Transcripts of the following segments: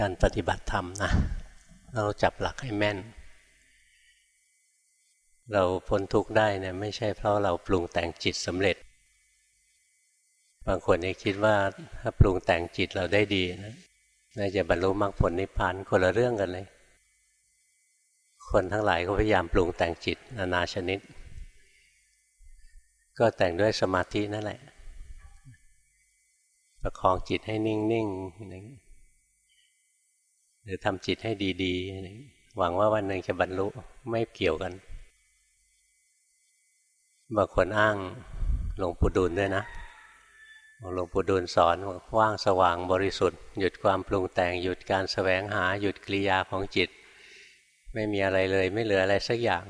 การปฏิบัติธรรมนะเราจับหลักให้แม่น เราพ้นทุกข์ได้เนี่ยไม่ใช่เพราะเราปรุงแต่งจิตสำเร็จ บางคนยังคิดว่าถ้าปรุงแต่งจิตเราได้ดีนะน่าจะบรรลุมรรคผลนิพพานคนละเรื่องกันเลย คนทั้งหลายก็พยายามปรุงแต่งจิตนานาชนิด ก็แต่งด้วยสมาธินั่นแหละ ประคองจิตให้นิ่งๆ หรือทำจิตให้ดีๆ หวังว่าวันหนึ่งจะบรรลุไม่เกี่ยวกันบางคนอ้างหลวงปู่ดูลด้วยนะหลวงปู่ดูลสอนว่างสว่างบริสุทธิ์ หยุดความปรุงแต่งหยุดการสแสวงหาหยุดกิริยาของจิต ไม่มีอะไรเลยไม่เหลืออะไรสักอย่าง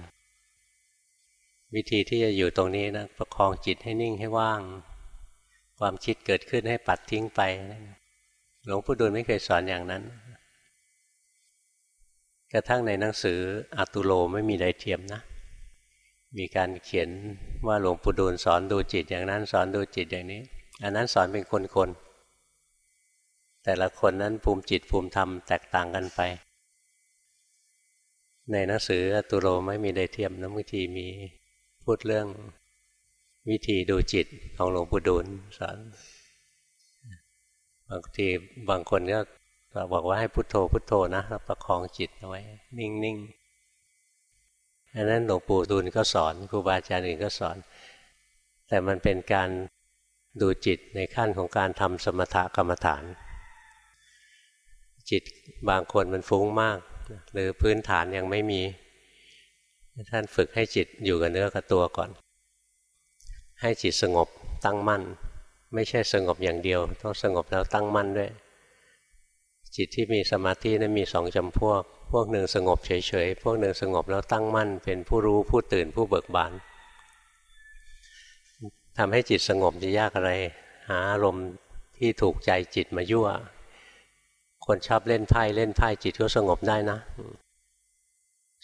วิธีที่จะอยู่ตรงนี้นะประคองจิตให้นิ่งให้ว่าง ความคิดเกิดขึ้นให้ปัดทิ้งไปหลวงปู่ดูลไม่เคยสอนอย่างนั้น กระทั่งในหนังสืออัตุโลไม่มีใดเทียมนะ มีการเขียนว่าหลวงปู่ดูลสอนดูจิตอย่างนั้นสอนดูจิตอย่างนี้ อันนั้นสอนเป็นคนๆ แต่ละคนนั้นภูมิจิตภูมิธรรมแตกต่างกันไป ในหนังสืออัตุโลไม่มีใดเทียมนะบางทีมีพูดเรื่องวิธีดูจิตของหลวงปู่ดูลสอนบางทีบางคนก็ เราบอกว่าให้พุโทโธพุโทโธนะแล้วประคองจิตเอาไว้ นิ่งๆอันนั้นหลวงปู่ดูลก็สอนครูบาอาจารย์อื่นก็สอน แต่มันเป็นการดูจิตในขั้นของการทำสมถกรรมฐาน จิตบางคนมันฟุ้งมาก หรือพื้นฐานยังไม่มี ท่านฝึกให้จิตอยู่กับเนื้อกับตัวก่อน ให้จิตสงบตั้งมั่น ไม่ใช่สงบอย่างเดียว ต้องสงบแล้วตั้งมั่นด้วย จิตที่มีสมาธินั้นมีสองจำพวก พวกหนึ่งสงบเฉยๆ พวกหนึ่งสงบแล้วตั้งมั่น เป็นผู้รู้ผู้ตื่นผู้เบิกบานทำให้จิตสงบจะยากอะไร หาอารมณ์ที่ถูกใจจิตมายั่ว คนชอบเล่นไพ่เล่นไพ่จิตก็สงบได้นะ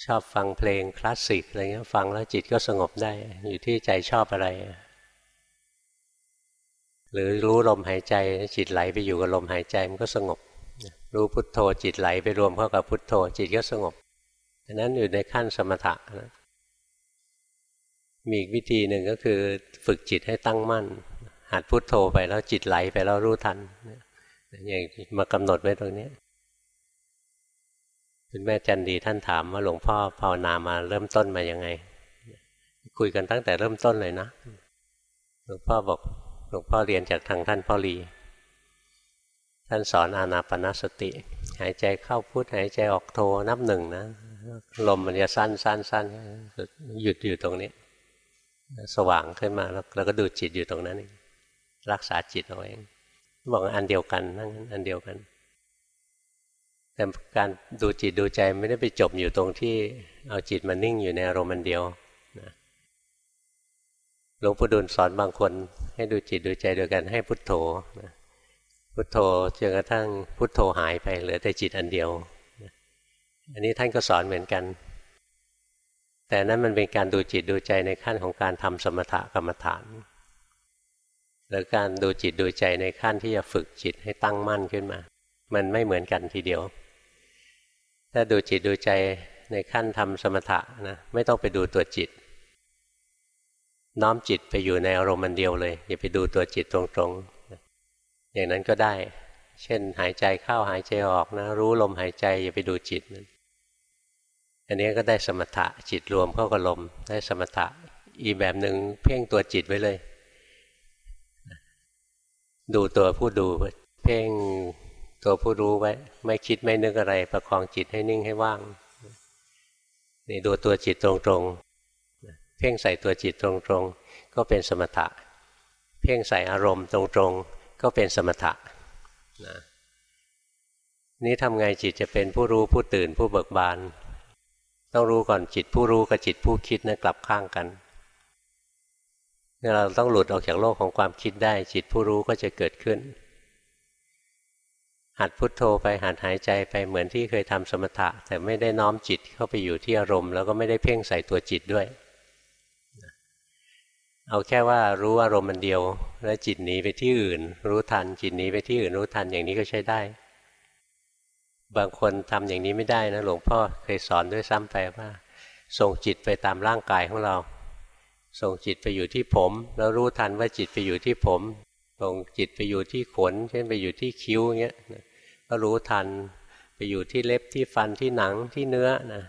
ชอบฟังเพลงคลาสสิกอะไรเงี้ยฟังแล้วจิตก็สงบได้ อยู่ที่ใจชอบอะไร หรือรู้ลมหายใจจิตไหลไปอยู่กับลมหายใจมันก็สงบ รู้พุทโธจิตไหลไปรวมเข้ากับพุทโธจิตก็สงบอันนั้นอยู่ในขั้นสมถะนะมีอีกวิธีหนึ่งก็คือฝึกจิตให้ตั้งมั่น หัดพุทโธไปแล้วจิตไหลไปแล้วรู้ทันอย่างมากำหนดไว้ตรงนี้คุณแม่จันดีท่านถามว่าหลวงพ่อภาวนามาเริ่มต้นมายังไง คุยกันตั้งแต่เริ่มต้นเลยนะ หลวงพ่อบอกหลวงพ่อเรียนจากทางท่านพ่อรี ท่านสอนอานาปนาสติ หายใจเข้าพุทหายใจออกโทนับหนึ่งนะ ลมมันจะสั้นสั้นสั้นหยุดอยู่ตรงนี้ สว่างขึ้นมาแล้วเราก็ดูจิตอยู่ตรงนั้นเองรักษาจิตเอาเองบอกอันเดียวกันนั่นอันเดียวกัน แต่การดูจิตดูใจไม่ได้ไปจบอยู่ตรงที่เอาจิตมานิ่งอยู่ในอารมณ์อันเดียวหลวงปู่ดูลสอนบางคน ให้ดูจิตดูใจโดยกันให้พุทโธนะ พุทโธจนกระทั่งพุทโธหายไปเหลือแต่จิตอันเดียว อันนี้ท่านก็สอนเหมือนกัน แต่นั้นมันเป็นการดูจิตดูใจในขั้นของการทำสมถกรรมฐาน หรือการดูจิตดูใจในขั้นที่จะฝึกจิตให้ตั้งมั่นขึ้นมา มันไม่เหมือนกันทีเดียว ถ้าดูจิตดูใจในขั้นทำสมถะนะไม่ต้องไปดูตัวจิต น้อมจิตไปอยู่ในอารมณ์มันเดียวเลย อย่าไปดูตัวจิตตรงๆ อย่างนั้นก็ได้ เช่นหายใจเข้าหายใจออกนะ รู้ลมหายใจอย่าไปดูจิตนั้นอันนี้ก็ได้สมถะจิตรวมเข้ากับลม ได้สมถะอีแบบหนึ่งเพ่งตัวจิตไว้เลย ดูตัวผู้ดู เพ่งตัวผู้รู้ไว้ ไม่คิดไม่นึกอะไร ประคองจิตให้นิ่งให้ว่างนี่ดูตัวจิตตรงๆ เพ่งใส่ตัวจิตตรงๆ ก็เป็นสมถะ เพ่งใส่อารมณ์ตรงๆ ก็เป็นสมถะนะนี่ทำไงจิตจะเป็นผู้รู้ผู้ตื่นผู้เบิกบาน ต้องรู้ก่อนจิตผู้รู้กับจิตผู้คิดนะกลับข้างกันเราต้องหลุดออกจากโลกของความคิดได้ จิตผู้รู้ก็จะเกิดขึ้น หัดพุทโธไปหัดหายใจไปเหมือนที่เคยทำสมถะ แต่ไม่ได้น้อมจิตเข้าไปอยู่ที่อารมณ์แล้วก็ไม่ได้เพ่งใส่ตัวจิตด้วย เอาแค่ว่ารู้อารมณ์มันเดียว แล้วจิตหนีไปที่อื่น รู้ทันจิตหนีไปที่อื่นรู้ทันอย่างนี้ก็ใช้ได้ บางคนทำอย่างนี้ไม่ได้นะหลวงพ่อเคยสอนด้วยซ้ำไปว่าส่งจิตไปตามร่างกายของเรา ส่งจิตไปอยู่ที่ผม แล้วรู้ทันว่าจิตไปอยู่ที่ผม ส่งจิตไปอยู่ที่ขน เช่นไปอยู่ที่คิ้วเงี้ยก็รู้ทันไปอยู่ที่เล็บที่ฟันที่หนังที่เนื้อนะ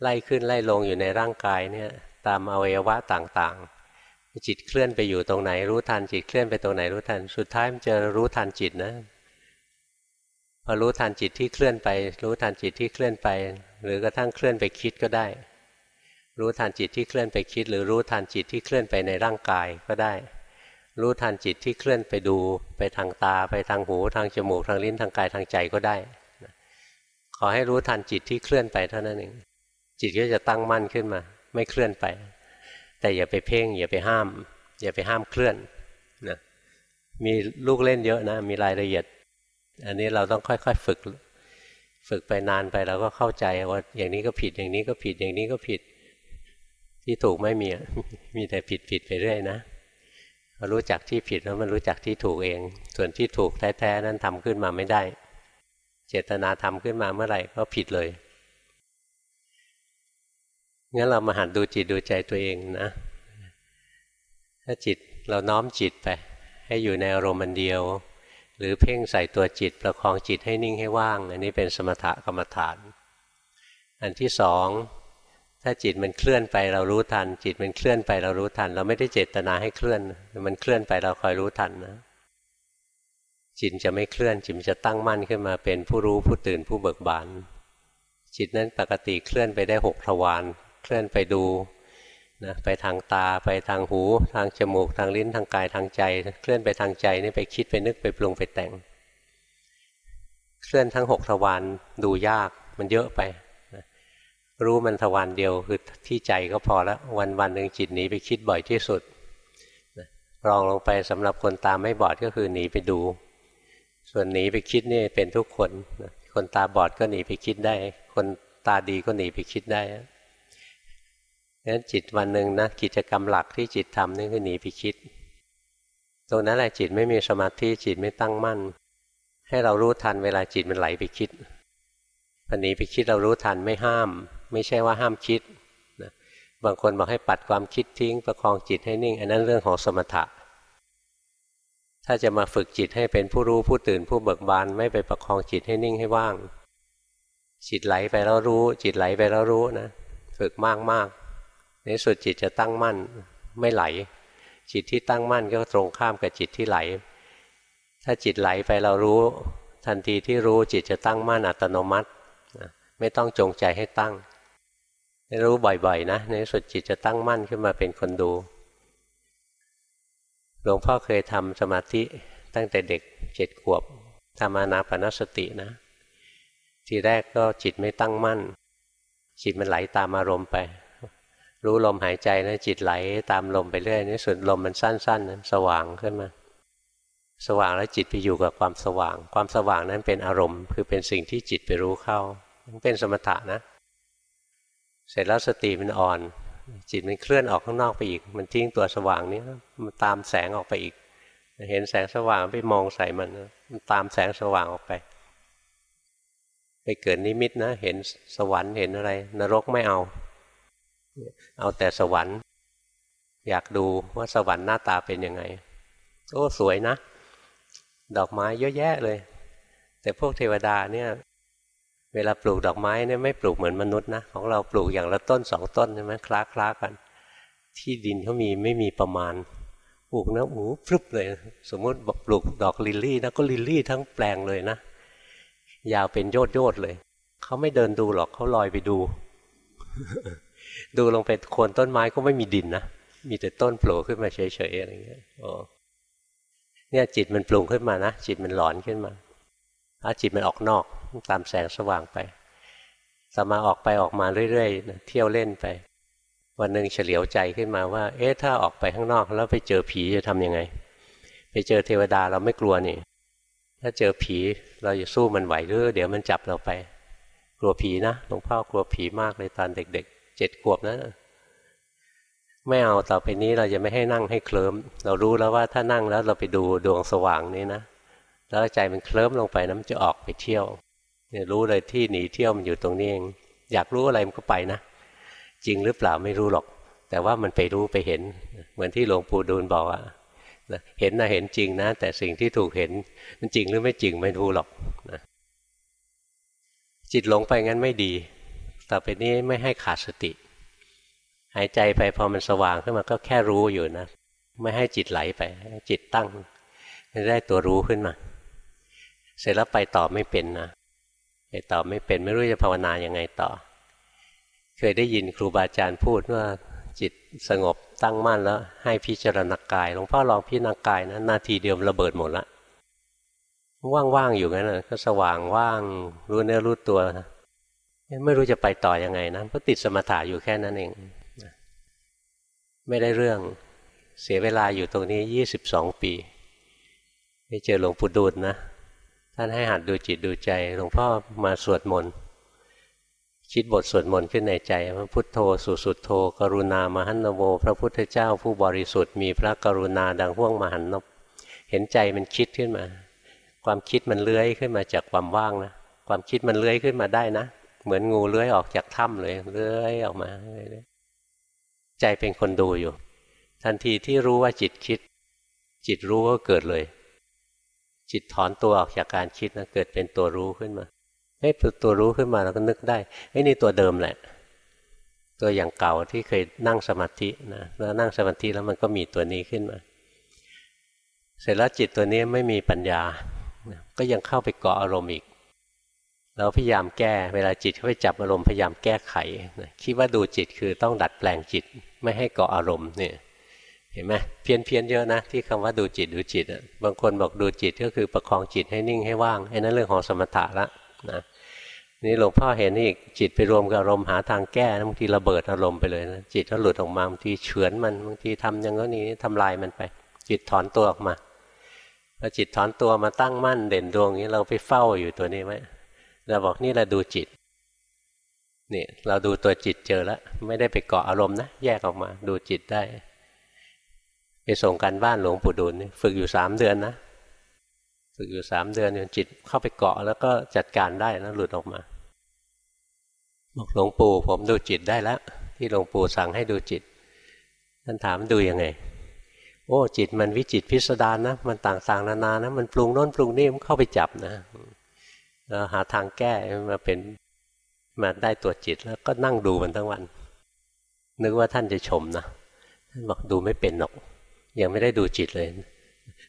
ไล่ขึ้นไล่ลงอยู่ในร่างกายเนี่ยตามอวัยวะต่างๆ จิตเคลื่อนไปอยู่ตรงไหน รู้ทันจิตเคลื่อนไปตรงไหนรู้ทัน สุดท้ายมันจะรู้ทันจิตนะพอรู้ทันจิตที่เคลื่อนไป รู้ทันจิตที่เคลื่อนไป หรือกระทั่งเคลื่อนไปคิดก็ได้ รู้ทันจิตที่เคลื่อนไปคิด หรือรู้ทันจิตที่เคลื่อนไปในร่างกายก็ได้ รู้ทันจิตที่เคลื่อนไปดู ไปทางตา ไปทางหู ทางจมูกทางลิ้นทางกายทางใจก็ได้ ขอให้รู้ทันจิตที่เคลื่อนไปเท่านั้นเองจิตก็จะตั้งมั่นขึ้นมา ไม่เคลื่อนไป แต่อย่าไปเพ่ง อย่าไปห้าม อย่าไปห้ามเคลื่อนนะมีลูกเล่นเยอะนะ มีรายละเอียด อันนี้เราต้องค่อยๆฝึก ฝึกไปนานไปเราก็เข้าใจว่า อย่างนี้ก็ผิดอย่างนี้ก็ผิดอย่างนี้ก็ผิด ที่ถูกไม่มีมีแต่ผิดผิดไปเรื่อยนะรู้จักที่ผิดแล้วมันรู้จักที่ถูกเอง ส่วนที่ถูกแท้ๆนั้นทำขึ้นมาไม่ได้ เจตนาทำขึ้นมาเมื่อไหร่ก็ผิดเลย งั้นเรามาหัดดูจิตดูใจตัวเองนะ ถ้าจิตเราน้อมจิตไป ให้อยู่ในอารมณ์เดียว หรือเพ่งใส่ตัวจิตประคองจิตให้นิ่งให้ว่าง อันนี้เป็นสมถกรรมฐาน อันที่สองถ้าจิตมันเคลื่อนไปเรารู้ทัน จิตมันเคลื่อนไปเรารู้ทัน เราไม่ได้เจตนาให้เคลื่อน มันเคลื่อนไปเราคอยรู้ทันนะ จิตจะไม่เคลื่อนจิตจะตั้งมั่นขึ้นมาเป็นผู้รู้ผู้ตื่นผู้เบิกบานจิตนั้นปกติเคลื่อนไปได้หกทวาร เคลื่อนไปดูนะไปทางตาไปทางหู ทางจมูกทางลิ้นทางกายทางใจ เคลื่อนไปทางใจนี่ไปคิดไปนึกไปปรุงไปแต่ง เคลื่อนทั้งหกทวารดูยากมันเยอะไปนะรู้มันทวารเดียวคือที่ใจก็พอแล้ววันวันหนึ่งจิตหนีไปคิดบ่อยที่สุดนะรองลงไปสำหรับคนตาไม่บอดก็คือหนีไปดู ส่วนหนีไปคิดนี่เป็นทุกคนนะคนตาบอดก็หนีไปคิดได้ คนตาดีก็หนีไปคิดได้ งั้นจิตวันหนึ่งนะกิจกรรมหลักที่จิตทำนี่คือหนีไปคิด ตรงนั้นแหละจิตไม่มีสมาธิจิตไม่ตั้งมั่น ให้เรารู้ทันเวลาจิตมันไหลไปคิดพอหนีไปคิดเรารู้ทันไม่ห้าม ไม่ใช่ว่าห้ามคิดนะบางคนบอกให้ปัดความคิดทิ้ง ประคองจิตให้นิ่ง อันนั้นเรื่องของสมถะ ถ้าจะมาฝึกจิตให้เป็นผู้รู้ผู้ตื่นผู้เบิกบานไม่ไปประคองจิตให้นิ่งให้ว่าง จิตไหลไปแล้วรู้ จิตไหลไปแล้วรู้นะ ฝึกมากมาก ในสุดจิตจะตั้งมั่นไม่ไหล จิตที่ตั้งมั่นก็ตรงข้ามกับจิตที่ไหล ถ้าจิตไหลไปเรารู้ ทันทีที่รู้จิตจะตั้งมั่นอัตโนมัติไม่ต้องจงใจให้ตั้งรู้บ่อยๆนะในสุดจิตจะตั้งมั่นขึ้นมาเป็นคนดูหลวงพ่อเคยทำสมาธิตั้งแต่เด็กเจ็ดขวบทำอานาปนสตินะ ทีแรกก็จิตไม่ตั้งมั่น จิตมันไหลตามอารมณ์ไป รู้ลมหายใจนะจิตไหลตามลมไปเรื่อยนี่สุดลมมันสั้นๆนั้นสว่างขึ้นมา สว่างแล้วจิตไปอยู่กับความสว่าง ความสว่างนั้นเป็นอารมณ์ คือเป็นสิ่งที่จิตไปรู้เข้ามันเป็นสมถะนะ เสร็จแล้วสติมันอ่อน จิตมันเคลื่อนออกข้างนอกไปอีก มันทิ้งตัวสว่างนี้มันตามแสงออกไปอีก เห็นแสงสว่างไปมองใส่มันมันตามแสงสว่างออกไปไปเกิดนิมิตนะ เห็นสวรรค์เห็นอะไร นรกไม่เอา เอาแต่สวรรค์ อยากดูว่าสวรรค์หน้าตาเป็นยังไงโอ้สวยนะ ดอกไม้เยอะแยะเลย แต่พวกเทวดาเนี่ย เวลาปลูกดอกไม้เนี่ยไม่ปลูกเหมือนมนุษย์นะของเราปลูกอย่างละต้นสองต้นใช่ไหมคล้าคล้ากัน ที่ดินเขามีไม่มีประมาณปลูกนะหมูพรึบเลย สมมติปลูกดอกลิลลี่นะก็ลิลลี่ทั้งแปลงเลยนะ ยาวเป็นโยดโยดเลย เขาไม่เดินดูหรอกเขาลอยไปดู ดูลงไปโคนต้นไม้ก็ไม่มีดินนะมีแต่ต้นโผล่ขึ้นมาเฉยๆอะไรเงี้ยโอ้เนี่ยจิตมันปรุงขึ้นมานะจิตมันหลอนขึ้นมาถ้าจิตมันออกนอกตามแสงสว่างไปสมาออกไปออกมาเรื่อยๆเที่ยวเล่นไป วันหนึ่งเฉลียวใจขึ้นมาว่า เอ๊ะถ้าออกไปข้างนอกแล้วไปเจอผีจะทํำยังไง ไปเจอเทวดาเราไม่กลัวนี่ ถ้าเจอผีเราจะสู้มันไหวหรือเดี๋ยวมันจับเราไป กลัวผีนะหลวงพ่อกลัวผีมากเลยตอนเด็กๆ เจ็ดขวบนะไม่เอาต่อไปนี้เราจะไม่ให้นั่งให้เคลิ้ม เรารู้แล้วว่าถ้านั่งแล้วเราไปดูดวงสว่างนี้นะแล้วใจมันเคลิ้มลงไปนะมันจะออกไปเที่ยวเนี่ยรู้เลยที่หนีเที่ยวมันอยู่ตรงนี้เอง อยากรู้อะไรมันก็ไปนะ จริงหรือเปล่าไม่รู้หรอก แต่ว่ามันไปรู้ไปเห็น เหมือนที่หลวงปู่ดูลบอกว่าเห็นนะเห็นจริงนะ แต่สิ่งที่ถูกเห็นมันจริงหรือไม่จริงไม่รู้หรอกนะจิตหลงไปงั้นไม่ดี ต่อไปนี้ไม่ให้ขาดสติ หายใจไปพอมันสว่างขึ้นมาก็แค่รู้อยู่นะ ไม่ให้จิตไหลไป จิตตั้งได้ตัวรู้ขึ้นมา เสร็จแล้วไปต่อไม่เป็นนะไปต่อไม่เป็นไม่รู้จะภาวนายังไงต่อ เคยได้ยินครูบาอาจารย์พูดว่าจิตสงบตั้งมั่นแล้ว ให้พิจารณากายหลวงพ่อลองพิจารณากายนะนาทีเดียวระเบิดหมดละว่างๆอยู่งั้นนะก็สว่างว่างรู้เนื้อรู้ตัว ไม่รู้จะไปต่อยังไงนะเพราะติดสมถะอยู่แค่นั้นเอง ไม่ได้เรื่องเสียเวลาอยู่ตรงนี้ยี่สิบสองปีไปเจอหลวงปู่ดูลนะ ท่านให้หัดดูจิตดูใจหลวงพ่อมาสวดมนต์คิดบทสวดมนต์ขึ้นในใจว่าพุทโธสุสุดโธ กรุณามหันนโวพระพุทธเจ้าผู้บริสุทธิ์มีพระกรุณาดังห่วงมหันนบเห็นใจมันคิดขึ้นมา ความคิดมันเลื้อยขึ้นมาจากความว่างนะ ความคิดมันเลื้อยขึ้นมาได้นะ เหมือนงูเลื้อยออกจากถ้ำเลยเลื้อยออกมาใจเป็นคนดูอยู่ ทันทีที่รู้ว่าจิตคิด จิตรู้ก็เกิดเลย จิตถอนตัวออกจากการคิดนะเกิดเป็นตัวรู้ขึ้นมาเฮ้ยตัวรู้ขึ้นมาเราก็นึกได้ไอ้นี่ตัวเดิมแหละ ตัวอย่างเก่าที่เคยนั่งสมาธินะแล้วนั่งสมาธิแล้วมันก็มีตัวนี้ขึ้นมา เสร็จแล้วจิตตัวนี้ไม่มีปัญญา ก็ยังเข้าไปเกาะอารมณ์อีก เราพยายามแก้ เวลาจิตเข้าไปจับอารมณ์พยายามแก้ไขคิดว่าดูจิตคือต้องดัดแปลงจิตไม่ให้เกาะอารมณ์เนี่ยเห็นไหมเพี้ยนเพียนเยอะนะที่คำว่าดูจิตดูจิตบางคนบอกดูจิตก็คือประคองจิตให้นิ่งให้ว่างไอ้นั้นเรื่องของสมถะละนะนี่หลวงพ่อเห็นอีกจิตไปรวมกับอารมณ์หาทางแก้บางทีระเบิดอารมณ์ไปเลยนะจิตก็หลุดออกมาบางทีเฉือนมันบางทีทำอย่างนี้ทำลายมันไป จิตถอนตัวออกมาพอจิตถอนตัวมาตั้งมั่นเด่นดวงนี้เราไปเฝ้าอยู่ตัวนี้ไหม เราบอกนี่เราดูจิตนี่เราดูตัวจิตเจอแล้ว ไม่ได้ไปเกาะอารมณ์นะ แยกออกมา ดูจิตได้ ไปส่งกันบ้านหลวงปู่ดูลฝึกอยู่สามเดือนนะฝึกอยู่สามเดือนจนจิตเข้าไปเกาะแล้วก็จัดการได้แล้วหลุดออกมาบอกหลวงปู่ผมดูจิตได้แล้ว ที่หลวงปู่สั่งให้ดูจิตท่านถามดูยังไง โอ้จิตมันวิจิตพิสดารนะ มันต่างๆนานานะมันปรุงโน้นปรุงนี่มันเข้าไปจับนะ แล้วหาทางแก้มาเป็นมาได้ตัวจิตแล้วก็นั่งดูมันทั้งวัน นึกว่าท่านจะชมนะท่านบอกดูไม่เป็นหรอก ยังไม่ได้ดูจิตเลย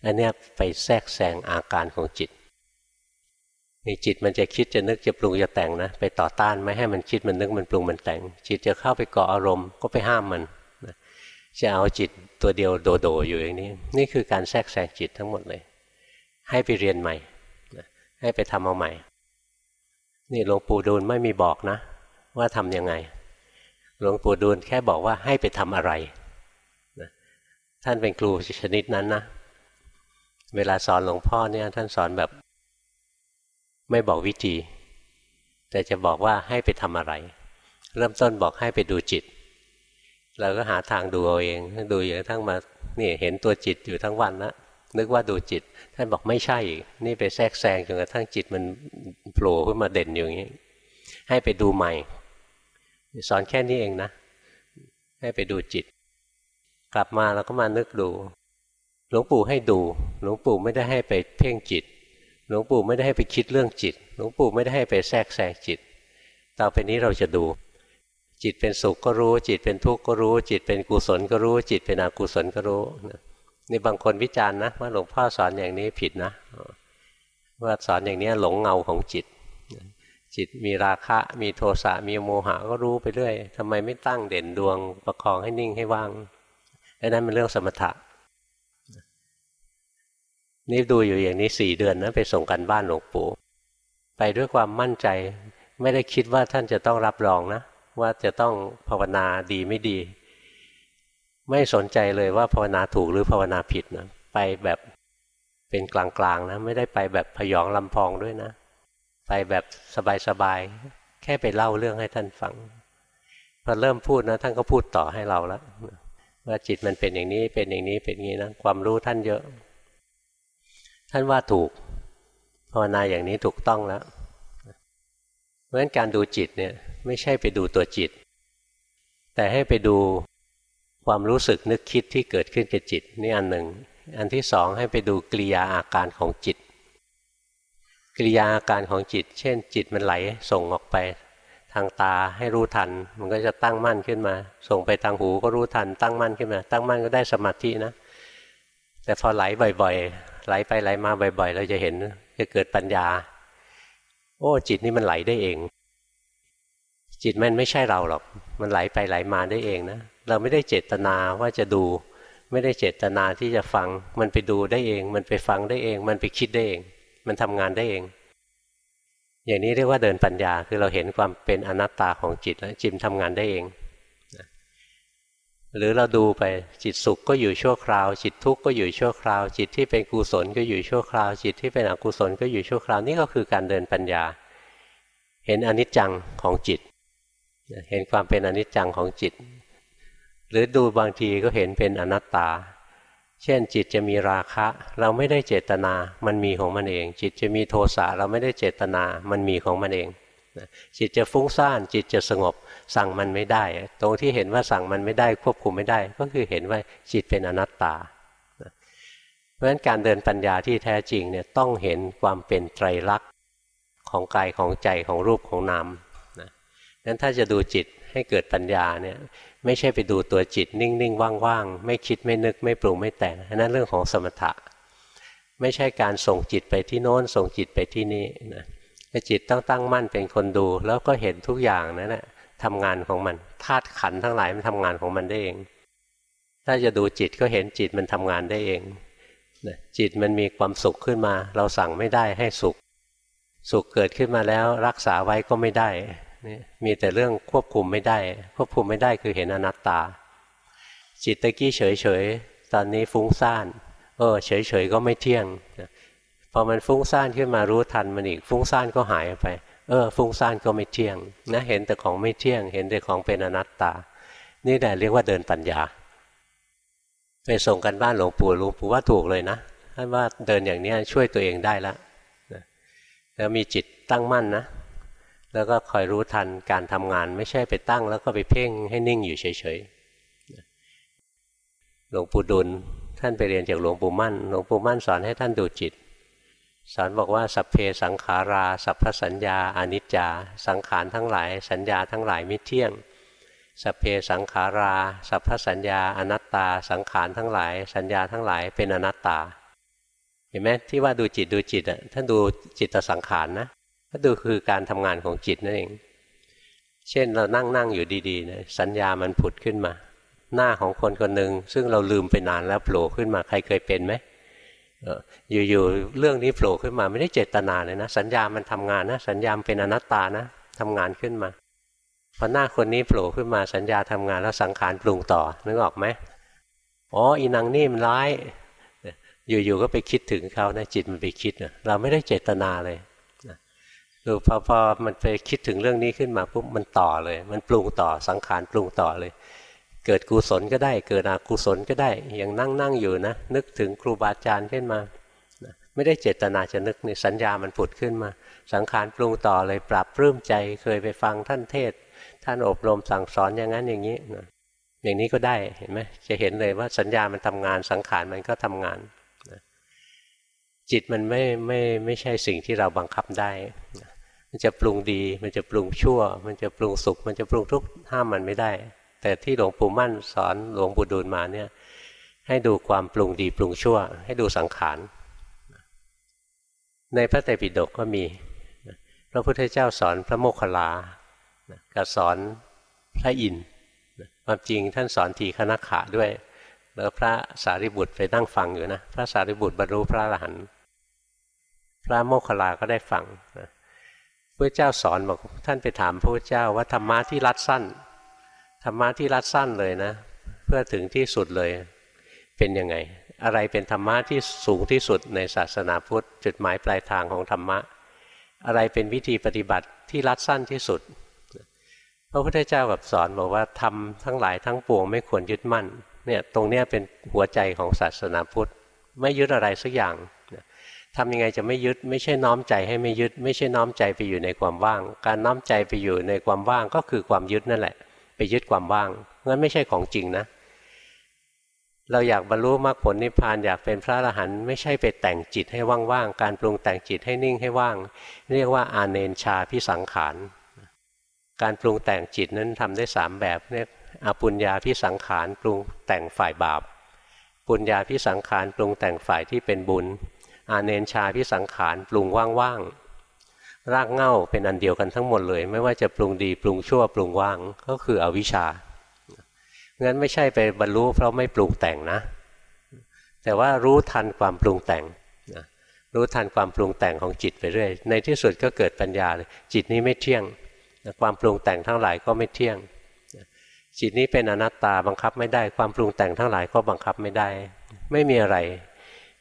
อันนี้ไปแทรกแซงอาการของจิตนี่จิตมันจะคิดจะนึกจะปรุงจะแต่งนะ ไปต่อต้านไม่ให้มันคิดมันนึกมันปรุงมันแต่ง จิตจะเข้าไปเกาะอารมณ์ก็ไปห้ามมันนะจะเอาจิตตัวเดียวโดโดอยู่อย่างนี้ นี่คือการแทรกแซงจิตทั้งหมดเลย ให้ไปเรียนใหม่นะให้ไปทำเอาใหม่ นี่หลวงปู่ดูลไม่มีบอกนะ ว่าทํำยังไง หลวงปู่ดูลแค่บอกว่าให้ไปทำอะไรนะท่านเป็นครูชนิดนั้นนะ เวลาสอนหลวงพ่อเนี่ยท่านสอนแบบ ไม่บอกวิธี แต่จะบอกว่าให้ไปทำอะไร เริ่มต้นบอกให้ไปดูจิต เราก็หาทางดูเอาเอง ดูอย่างทั้งมานี่เห็นตัวจิตอยู่ทั้งวันนะ นึกว่าดูจิต ท่านบอกไม่ใช่ นี่ไปแทรกแซงจนกระทั่งจิตมันโผล่ขึ้นมาเด่นอย่างนี้ ให้ไปดูใหม่ สอนแค่นี้เองนะ ให้ไปดูจิต กลับมาเราก็มานึกดู หลวงปู่ให้ดู หลวงปู่ไม่ได้ให้ไปเพ่งจิต หลวงปู่ไม่ได้ให้ไปคิดเรื่องจิต หลวงปู่ไม่ได้ให้ไปแทรกแซงจิต ต่อไปนี้เราจะดูจิตเป็นสุขก็รู้ จิตเป็นทุกข์ก็รู้ จิตเป็นกุศลก็รู้ จิตเป็นอกุศลก็รู้ นี่บางคนวิจารณ์นะว่าหลวงพ่อสอนอย่างนี้ผิดนะ ว่าสอนอย่างนี้หลงเงาของจิต จิตมีราคะ มีโทสะมีโมหะก็รู้ไปเรื่อยทำไมไม่ตั้งเด่นดวง ประคองให้นิ่งให้ว่างไอันนั้นเป็นเรื่องสมถะนี่ดูอยู่อย่างนี้สี่เดือนนะไปส่งกันบ้านหลวงปู่ไปด้วยความมั่นใจไม่ได้คิดว่าท่านจะต้องรับรองนะ ว่าจะต้องภาวนาดีไม่ดี ไม่สนใจเลยว่าภาวนาถูกหรือภาวนาผิดนะไปแบบเป็นกลางๆนะไม่ได้ไปแบบพยองลำพองด้วยนะ ไปแบบสบายๆแค่ไปเล่าเรื่องให้ท่านฟังพอเริ่มพูดนะท่านก็พูดต่อให้เราแล้วว่าจิตมันเป็นอย่างนี้เป็นอย่างนี้เป็นอย่างนี้นะความรู้ท่านเยอะ ท่านว่าถูกภาวนาอย่างนี้ถูกต้องแล้วเพราะฉะนั้นการดูจิตเนี่ยไม่ใช่ไปดูตัวจิต แต่ให้ไปดู ความรู้สึกนึกคิดที่เกิดขึ้นกับจิตนี่อันหนึ่ง อันที่สองให้ไปดูกิริยาอาการของจิตกิริยาอาการของจิต เช่น จิตมันไหลส่งออกไป ทางตาให้รู้ทัน มันก็จะตั้งมั่นขึ้นมา ส่งไปทางหูก็รู้ทัน ตั้งมั่นขึ้นมา ตั้งมั่นก็ได้สมาธินะ แต่พอไหลบ่อยๆ ไหลไปไหลมาบ่อยๆ เราจะเห็นจะเกิดปัญญา โอ้จิตนี่มันไหลได้เองจิตมันไม่ใช่เราหรอก มันไหลไปไหลมาได้เองนะ เราไม่ได้เจตนาว่าจะดู ไม่ได้เจตนาที่จะฟัง มันไปดูได้เอง มันไปฟังได้เอง มันไปคิดได้เอง มันทำงานได้เอง อย่างนี้เรียกว่าเดินปัญญาคือเราเห็นความเป็นอนัตตาของจิตแล้วจิตทำงานได้เองหรือเราดูไปจิตสุขก็อยู่ชั่วคราว จิตทุกข์ก็อยู่ชั่วคราว จิตที่เป็นกุศลก็อยู่ชั่วคราว จิตที่เป็นอกุศลก็อยู่ชั่วคราวนี่ก็คือการเดินปัญญา เห็นอนิจจังของจิต เห็นความเป็นอนิจจังของจิต หรือดูบางทีก็เห็นเป็นอนัตตา เช่นจิตจะมีราคะ เราไม่ได้เจตนา มันมีของมันเอง จิตจะมีโทสะเราไม่ได้เจตนา มันมีของมันเองจิตจะฟุ้งซ่าน จิตจะสงบ สั่งมันไม่ได้ ตรงที่เห็นว่าสั่งมันไม่ได้ควบคุมไม่ได้ ก็คือเห็นว่าจิตเป็นอนัตตาเพราะฉะนั้นการเดินปัญญาที่แท้จริงเนี่ยต้องเห็นความเป็นไตรลักษณ์ของกายของใจของรูปของนามนั้นถ้าจะดูจิตให้เกิดปัญญาเนี่ย ไม่ใช่ไปดูตัวจิตนิ่งๆว่างๆไม่คิดไม่นึกไม่ปรุงไม่แต่งอันนั้นเรื่องของสมถะ ไม่ใช่การส่งจิตไปที่โน้นส่งจิตไปที่นี่นะจิตต้องตั้งมั่นเป็นคนดู แล้วก็เห็นทุกอย่างนั่นแหละทำงานของมันธาตุขันทั้งหลายมันทำงานของมันได้เอง ถ้าจะดูจิตก็เห็นจิตมันทำงานได้เองจิตมันมีความสุขขึ้นมา เราสั่งไม่ได้ให้สุข สุขเกิดขึ้นมาแล้วรักษาไว้ก็ไม่ได้ นี่มีแต่เรื่องควบคุมไม่ได้ ควบคุมไม่ได้คือเห็นอนัตตา จิตตะกี้เฉยเฉยตอนนี้ฟุ้งซ่านเออเฉยเฉยก็ไม่เที่ยงพอมันฟุ้งซ่านขึ้นมารู้ทันมันอีกฟุ้งซ่านก็หายไป เออ ฟุ้งซ่านก็ไม่เที่ยงนะเห็นแต่ของไม่เที่ยง เห็นแต่ของเป็นอนัตตา นี่แหละเรียกว่าเดินปัญญาไปส่งกันบ้านหลวงปู่หลวงปู่ว่าถูกเลยนะท่านว่าเดินอย่างนี้ช่วยตัวเองได้แล้วแล้วมีจิตตั้งมั่นนะ แล้วก็คอยรู้ทันการทำงานไม่ใช่ไปตั้ง แล้วก็ไปเพ่งให้นิ่งอยู่เฉยๆหลวงปู่ดุลท่านไปเรียนจากหลวงปู่มั่น หลวงปู่มั่นสอนให้ท่านดูจิต สอนบอกว่าสัพเพสังขารา สัพพสัญญาอนิจจา สังขารทั้งหลาย สัญญาทั้งหลายไม่เที่ยง สัพเพสังขารา สัพพสัญญาอนัตตา สังขารทั้งหลาย สัญญาทั้งหลายเป็นอนัตตา เห็นไหมที่ว่าดูจิตดูจิตอะท่านดูจิตสังขารนะ ก็ดูคือการทำงานของจิตนั่นเอง เช่นเรานั่งนั่งอยู่ดีๆนะสัญญามันผุดขึ้นมา หน้าของคนคนหนึ่งซึ่งเราลืมไปนานแล้วโผล่ขึ้นมาใครเคยเป็นไหมอยู่ๆเรื่องนี้โผล่ขึ้นมาไม่ได้เจตนาเลยนะ สัญญามันทำงานนะ สัญญามเป็นอนัตตานะทำงานขึ้นมาพอหน้าคนนี้โผล่ขึ้นมาสัญญาทำงานแล้วสังขารปรุงต่อนึกออกไหมอ๋ออีนางนี่มันร้ายอยู่ๆก็ไปคิดถึงเขานะจิตมันไปคิดเราไม่ได้เจตนาเลย ดูพอพอมันไปคิดถึงเรื่องนี้ขึ้นมาปุ๊บมันต่อเลย มันปรุงต่อสังขารปรุงต่อเลย เกิดกุศลก็ได้ เกิดอกุศลก็ได้ อย่างนั่งนั่งอยู่นะ นึกถึงครูบาอาจารย์ขึ้นมา ไม่ได้เจตนาจะนึกนี่สัญญามันผุดขึ้นมา สังขารปรุงต่อเลยปรับปลื้มใจเคยไปฟังท่านเทศ ท่านอบรมสั่งสอนอย่างนั้นอย่างนี้นะอย่างนี้ก็ได้เห็นไหมจะเห็นเลยว่าสัญญามันทำงานสังขารมันก็ทำงาน จิตมันไม่ไม่ไม่ใช่สิ่งที่เราบังคับได้ มันจะปรุงดี มันจะปรุงชั่ว มันจะปรุงสุข มันจะปรุงทุกข์ห้ามมันไม่ได้ แต่ที่หลวงปู่มั่นสอนหลวงปู่ดูลมาเนี่ย ให้ดูความปรุงดีปรุงชั่ว ให้ดูสังขาร ในพระไตรปิฎกก็มี พระพุทธเจ้าสอนพระโมคคัลลากับสอนพระอินทร์ความจริงท่านสอนทีคณะขะด้วยแล้วพระสารีบุตรไปนั่งฟังอยู่นะ พระสารีบุตรบรรลุพระอรหันต์ พระโมคคัลลาก็ได้ฟังนะพระเจ้าสอนบอกท่านไปถามพระเจ้าว่าธรรมะที่รัดสั้นธรรมะที่รัดสั้นเลยนะ เพื่อถึงที่สุดเลยเป็นยังไง อะไรเป็นธรรมะที่สูงที่สุดในศาสนาพุทธ จุดหมายปลายทางของธรรมะ อะไรเป็นวิธีปฏิบัติที่รัดสั้นที่สุดพระพุทธเจ้ากับสอนบอกว่าทำทั้งหลายทั้งปวงไม่ควรยึดมั่นเนี่ยตรงเนี้ยเป็นหัวใจของศาสนาพุทธ ไม่ยึดอะไรสักอย่าง ทำยังไงจะไม่ยึด ไม่ใช่น้อมใจให้ไม่ยึด ไม่ใช่น้อมใจไปอยู่ในความว่าง การน้อมใจไปอยู่ในความว่างก็คือความยึดนั่นแหละ ไปยึดความว่างงั้นไม่ใช่ของจริงนะ เราอยากบรรลุมรรคผลนิพพานอยากเป็นพระอรหันต์ไม่ใช่ไปแต่งจิตให้ว่างๆการปรุงแต่งจิตให้นิ่งให้ว่าง เรียกว่าอาเนนชาพิสังขารการปรุงแต่งจิตนั้นทำได้สามแบบเรียกอปุญญาพิสังขารปรุงแต่งฝ่ายบาป ปุญญาพิสังขารปรุงแต่งฝ่ายที่เป็นบุญ อาเนนชาพิสังขารปรุงว่างๆรากเง่าเป็นอันเดียวกันทั้งหมดเลย ไม่ว่าจะปรุงดีปรุงชั่วปรุงว่างก็คืออวิชชางั้นไม่ใช่ไปบรรลุเพราะไม่ปรุงแต่งนะ แต่ว่ารู้ทันความปรุงแต่งรู้ทันความปรุงแต่งของจิตไปเรื่อยในที่สุดก็เกิดปัญญาเลยจิตนี้ไม่เที่ยงความปรุงแต่งทั้งหลายก็ไม่เที่ยงจิตนี้เป็นอนัตตาบังคับไม่ได้ ความปรุงแต่งทั้งหลายก็บังคับไม่ได้ ไม่มีอะไร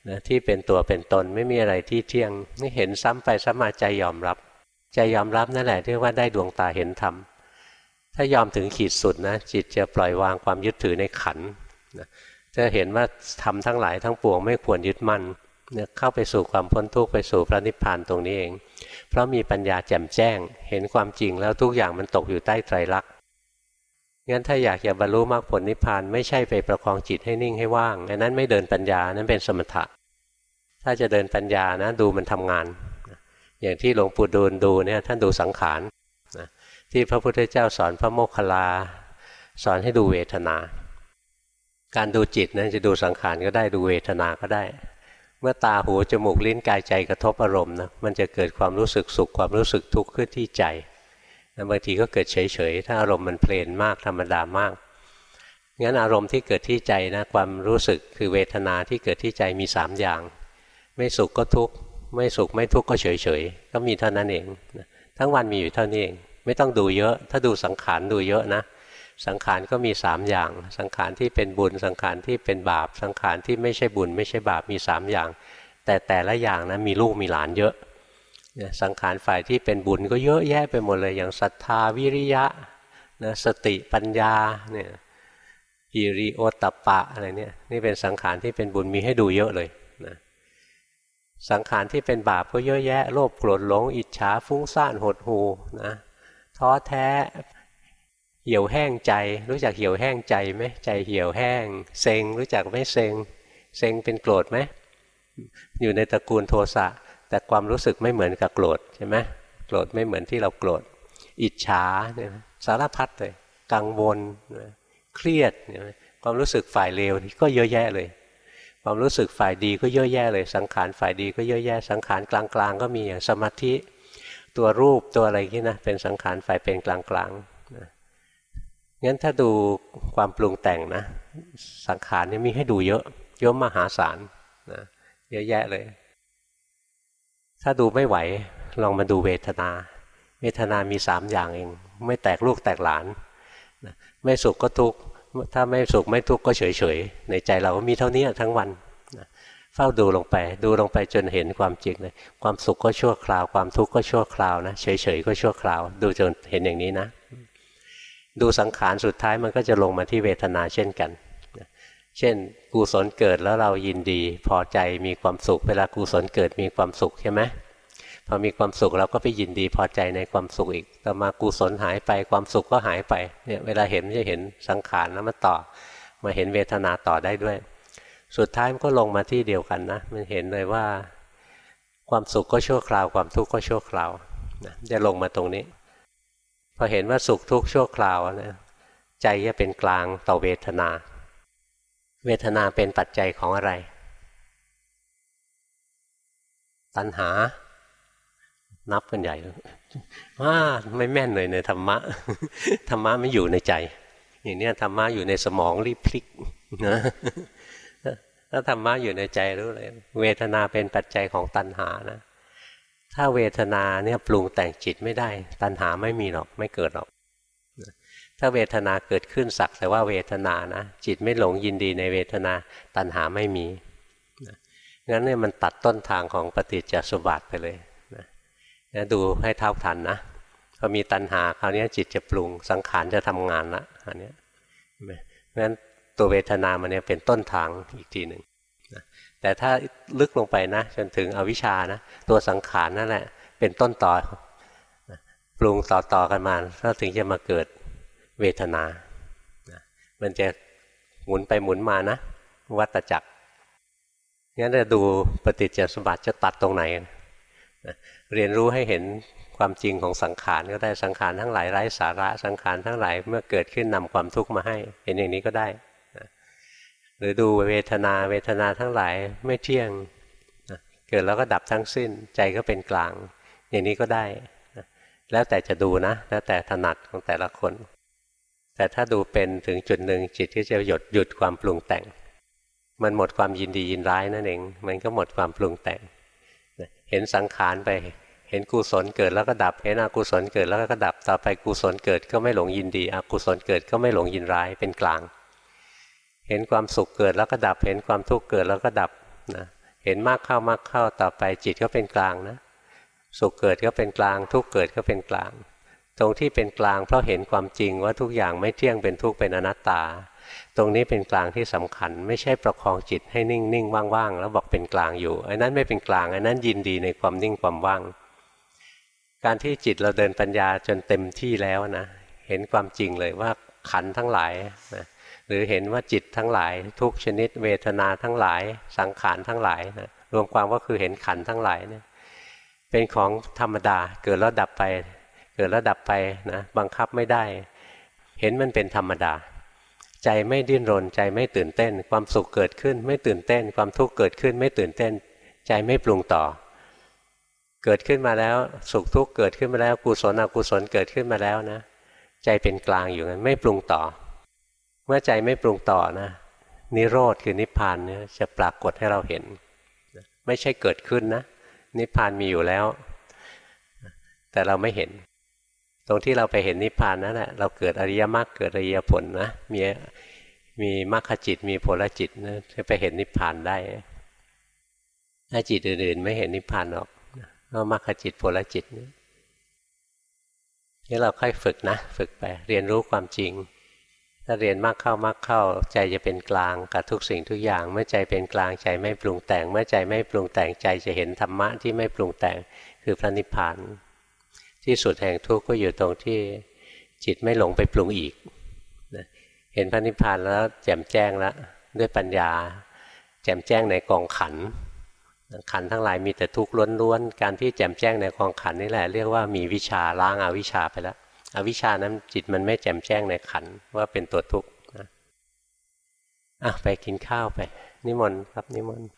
นะที่เป็นตัวเป็นตนไม่มีอะไรที่เที่ยงนี่เห็นซ้ำไปซ้ำมาใจยอมรับ ใจยอมรับนั่นแหละเรียกว่าได้ดวงตาเห็นธรรมถ้ายอมถึงขีดสุดนะจิตจะปล่อยวางความยึดถือในขันนะจะเห็นว่าทำทั้งหลายทั้งปวงไม่ควรยึดมั่นเนี่ยเข้าไปสู่ความพ้นทุกข์ไปสู่พระนิพพานตรงนี้เอง เพราะมีปัญญาแจ่มแจ้ง เห็นความจริงแล้วทุกอย่างมันตกอยู่ใต้ไตรลักษณ์ งั้นถ้าอยากจะบรรลุมรรคผลนิพพานไม่ใช่ไปประคองจิตให้นิ่งให้ว่างอันนั้นไม่เดินปัญญานั้นเป็นสมถะ ถ้าจะเดินปัญญานะดูมันทำงาน อย่างที่หลวงปู่ดูลดูเนี่ยท่านดูสังขารที่พระพุทธเจ้าสอนพระโมคคัลลา สอนให้ดูเวทนา การดูจิตนะจะดูสังขารก็ได้ดูเวทนาก็ได้ เมื่อตาหูจมูกลิ้นกายใจกระทบอารมณ์นะมันจะเกิดความรู้สึกสุขความรู้สึกทุกข์ขึ้นที่ใจ บางทีก็เกิดเฉยๆ ถ้าอารมณ์มันเพลนมากธรรมดามาก งั้นอารมณ์ที่เกิดที่ใจนะความรู้สึกคือเวทนาที่เกิดที่ใจมีสามอย่าง ไม่สุขก็ทุกข์ ไม่สุขไม่ทุกข์ก็เฉยๆ ก็มีเท่านั้นเอง ทั้งวันมีอยู่เท่านี้เอง ไม่ต้องดูเยอะ ถ้าดูสังขารดูเยอะนะ สังขารก็มีสามอย่าง สังขารที่เป็นบุญ สังขารที่เป็นบาป สังขารที่ไม่ใช่บุญ ไม่ใช่บาป มีสามอย่าง แต่แต่ละอย่างนะมีลูกมีหลานเยอะ สังขารฝ่ายที่เป็นบุญก็เยอะแยะไปหมดเลยอย่างศรัทธาวิริยะนะสติปัญญาเนี่ยฮิริโอตปะอะไรเนี่ยนี่เป็นสังขารที่เป็นบุญมีให้ดูเยอะเลยนะสังขารที่เป็นบาปก็เยอะแยะ โลภโกรธหลง อิจฉาฟุ้งซ่านหดหูนะท้อแท้เหี่ยวแห้งใจ รู้จักเหี่ยวแห้งใจไหมใจเหี่ยวแห้ง เซ็งรู้จักไหมเซ็งเซ็งเป็นโกรธไหมอยู่ในตระกูลโทสะ แต่ความรู้สึกไม่เหมือนกับโกรธใช่ไหมโกรธไม่เหมือนที่เราโกรธ อิจฉาเนี่ยสารพัดเลยกังวลเครียดความรู้สึกฝ่ายเลวก็เยอะแยะเลย ความรู้สึกฝ่ายดีก็เยอะแยะเลย สังขารฝ่ายดีก็เยอะแยะ สังขารกลางๆ ก็มีอย่างสมาธิ ตัวรูปตัวอะไรที่นะเป็นสังขารฝ่ายเป็นกลางๆนะงั้นถ้าดูความปรุงแต่งนะ สังขารนี่มีให้ดูเยอะ เยอะมหาศาลนะเยอะแยะเลย ถ้าดูไม่ไหวลองมาดูเวทนา เวทนามีสามอย่างเอง ไม่แตกลูกแตกหลาน ไม่สุขก็ทุกข์ถ้าไม่สุขไม่ทุกข์ก็เฉยๆในใจเราก็มีเท่านี้ทั้งวันเฝ้าดูลงไป ดูลงไปจนเห็นความจริงเลย ความสุขก็ชั่วคราว ความทุกข์ก็ชั่วคราวนะเฉยๆก็ชั่วคราว ดูจนเห็นอย่างนี้นะ ดูสังขารสุดท้ายมันก็จะลงมาที่เวทนาเช่นกัน เช่นกุศลเกิดแล้วเรายินดี พอใจมีความสุข เวลากุศลเกิดมีความสุขใช่ไหมพอมีความสุขเราก็ไปยินดีพอใจในความสุขอีก ต่อมากุศลหายไปความสุขก็หายไปเนี่ยเวลาเห็นจะเห็นสังขารแล้วมาต่อ มาเห็นเวทนาต่อได้ด้วย สุดท้ายมันก็ลงมาที่เดียวกันนะมันเห็นเลยว่า ความสุขก็ชั่วคราว ความทุกข์ก็ชั่วคราวนะจะลงมาตรงนี้ พอเห็นว่าสุขทุกข์ชั่วคราวนะใจจะเป็นกลางต่อเวทนา เวทนาเป็นปัจจัยของอะไร ตัณหา นับกันใหญ่ว่าไม่แม่นเลยในธรรมะ ธรรมะไม่อยู่ในใจ อย่างนี้ธรรมะอยู่ในสมองรีบพลิกนะถ้าธรรมะอยู่ในใจรู้เลย เวทนาเป็นปัจจัยของตัณหานะ ถ้าเวทนาเนี่ยปรุงแต่งจิตไม่ได้ ตัณหาไม่มีหรอกไม่เกิดหรอก ถ้าเวทนาเกิดขึ้นสักแต่ว่าเวทนานะจิตไม่หลงยินดีในเวทนาตัณหาไม่มีงั้นเนี่ยมันตัดต้นทางของปฏิจจสมบัติไปเลยนะดูให้เท่าทันนะพอมีตัณหาคราวนี้จิตจะปรุงสังขารจะทำงานละอันนี้งั้นตัวเวทนามันเนี่ยเป็นต้นทางอีกทีหนึ่งแต่ถ้าลึกลงไปนะจนถึงอวิชชานะตัวสังขารนั่นแหละเป็นต้นต่อปรุงต่อๆกันมาแล้วถึงจะมาเกิด เวทนา มันจะหมุนไปหมุนมานะ วัตจักรงั้นจะดูปฏิจจสมบัติจะตัดตรงไหนเรียนรู้ให้เห็นความจริงของสังขารก็ได้สังขารทั้งหลายไร้สาระสังขารทั้งหลายเมื่อเกิดขึ้นนำความทุกข์มาให้ เห็นอย่างนี้ก็ได้หรือดูเวทนาเวทนาทั้งหลายไม่เที่ยงเกิดแล้วก็ดับทั้งสิ้นใจก็เป็นกลาง อย่างนี้ก็ได้ แล้วแต่จะดูนะ แล้วแต่ถนัดของแต่ละคน แต่ถ้าดูเป็นถึงจุดหนึ่งจิตก็จะหยุดหยุดความปรุงแต่ง มันหมดความยินดียินร้ายนั่นเองมันก็หมดความปรุงแต่ง เห็นสังขารไปเห็นกุศลเกิดแล้วก็ดับเห็นอกุศลเกิดแล้วก็ดับต่อไปกุศลเกิดก็ไม่หลงยินดีอกุศลเกิดก็ไม่หลงยินร้ายเป็นกลาง เห็นความสุขเกิดแล้วก็ดับ เห็นความทุกข์เกิดแล้วก็ดับนะเห็นมากเข้ามากเข้าต่อไปจิตก็เป็นกลางนะสุขเกิดก็เป็นกลาง ทุกข์เกิดก็เป็นกลาง ตรงที่เป็นกลางเพราะเห็นความจริงว่าทุกอย่างไม่เที่ยงเป็นทุกข์เป็นอนัตตา ตรงนี้เป็นกลางที่สำคัญ ไม่ใช่ประคองจิตให้นิ่งนิ่งว่างๆแล้วบอกเป็นกลางอยู่ไอันนั้นไม่เป็นกลางไอันนั้นยินดีในความนิ่งความว่าง การที่จิตเราเดินปัญญาจนเต็มที่แล้วนะเห็นความจริงเลยว่าขันทั้งหลายนะหรือเห็นว่าจิตทั้งหลาย ทุกชนิด เวทนาทั้งหลาย สังขารทั้งหลายนะรวมความก็คือเห็นขันทั้งหลายเนี่ยเป็นของธรรมดาเกิดแล้วดับไป เกิดแล้วดับไปนะบังคับไม่ได้ เห็นมันเป็นธรรมดา ใจไม่ดิ้นรน ใจไม่ตื่นเต้น ความสุขเกิดขึ้น ไม่ตื่นเต้น ความทุกข์เกิดขึ้น ไม่ตื่นเต้น ใจไม่ปรุงต่อ เกิดขึ้นมาแล้วสุขทุกข์เกิดขึ้นมาแล้วกุศลอกุศลเกิดขึ้นมาแล้วนะ ใจเป็นกลางอยู่งั้นไม่ปรุงต่อ เมื่อใจไม่ปรุงต่อนะ นิโรธคือนิพพานเนี่ยจะปรากฏให้เราเห็น ไม่ใช่เกิดขึ้นนะนิพพานมีอยู่แล้ว แต่เราไม่เห็น ตรงที่เราไปเห็นนิพพานนั่นแหละเราเกิดอริยมรรคเกิดอริยผลนะมีมีมรรคจิตมีผลจิตนะจะไปเห็นนิพพานได้ถ้าจิตอื่นๆ ไม่เห็นนิพพานหรอกก็มรรคจิตผลจิตนี่เราค่อยฝึกนะ ฝึกไปเรียนรู้ความจริง ถ้าเรียนมากเข้ามากเข้า ใจจะเป็นกลางกับทุกสิ่งทุกอย่าง เมื่อใจเป็นกลางใจไม่ปรุงแต่ง เมื่อใจไม่ปรุงแต่งใจจะเห็นธรรมะที่ไม่ปรุงแต่งคือพระนิพพาน ที่สุดแห่งทุกข์ก็อยู่ตรงที่จิตไม่หลงไปปรุงอีกเห็นพระนิพพานแล้วแจ่มแจ้งแล้วด้วยปัญญา แจ่มแจ้งในกองขัน ขันทั้งหลายมีแต่ทุกข์ล้วนๆ การที่แจ่มแจ้งในกองขันนี่แหละ เรียกว่ามีวิชาล้างอาวิชาไปแล้วอวิชานั้นจิตมันไม่แจ่มแจ้งในขันว่าเป็นตัวทุกข์นะอะไปกินข้าวไป นิมนต์ครับนิมนต์